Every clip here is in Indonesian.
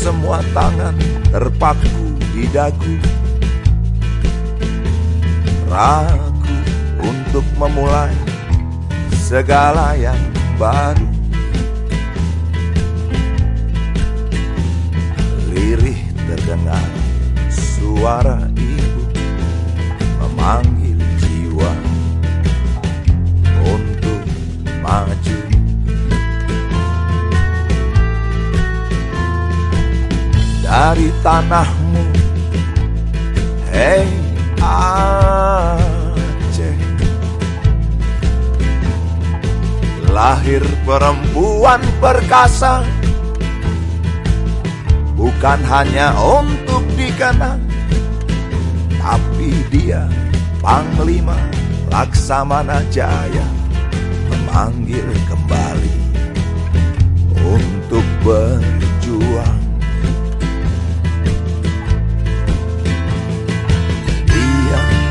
semua tangan terpaku di dagu. Ragu untuk memulai segala yang baru. Lirih terdengar suara ibu memanggil dari tanahmu. Hei Aceh. Lahir perempuan perkasa. Bukan hanya untuk dikenang Tapi dia Panglima Laksamana Jaya Memanggil kembali Untuk berjuang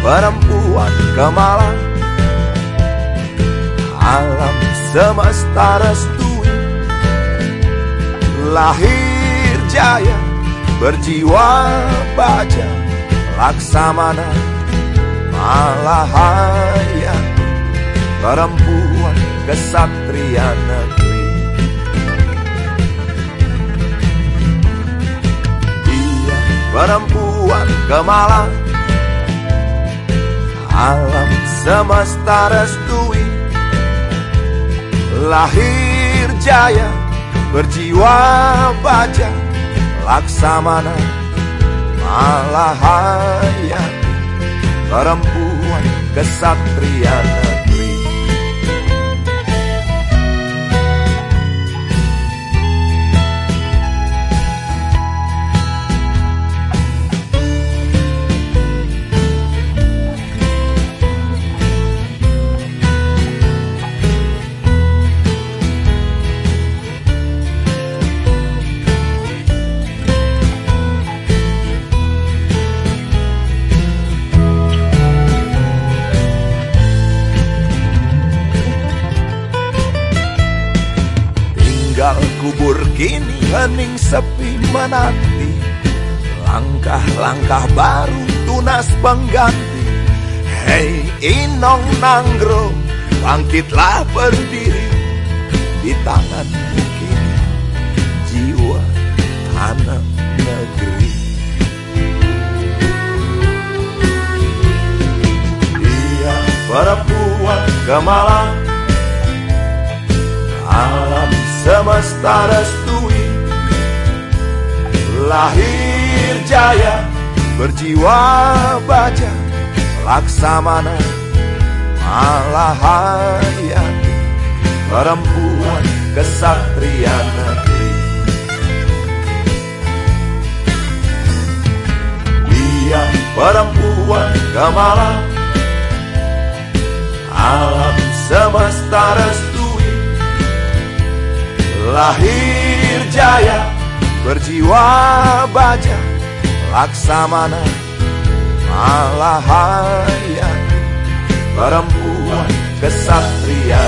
perempuan kemalang. Alam semesta restui. Lahir jaya Berjiwa baja Laksamana Malahaya. Perempuan kesatria negeri. Dia perempuan kemalang Alam semesta restui. Lahir jaya Berjiwa baja Laksamana Malahaya Perempuan kesatria kubur kini hening sepi menanti. Langkah-langkah baru tunas pengganti. Hei Inong Nanggro Bangkitlah berdiri. Di tangan kini Jiwa tanah negeri. Dia perempuan kemalang semesta restui. Lahir jaya Berjiwa baja Laksamana Malahaya Perempuan kesatria negeri Dia perempuan kemalang Alam semesta restui Lahir jaya Berjiwa baja Laksamana Malahaya Perempuan kesatria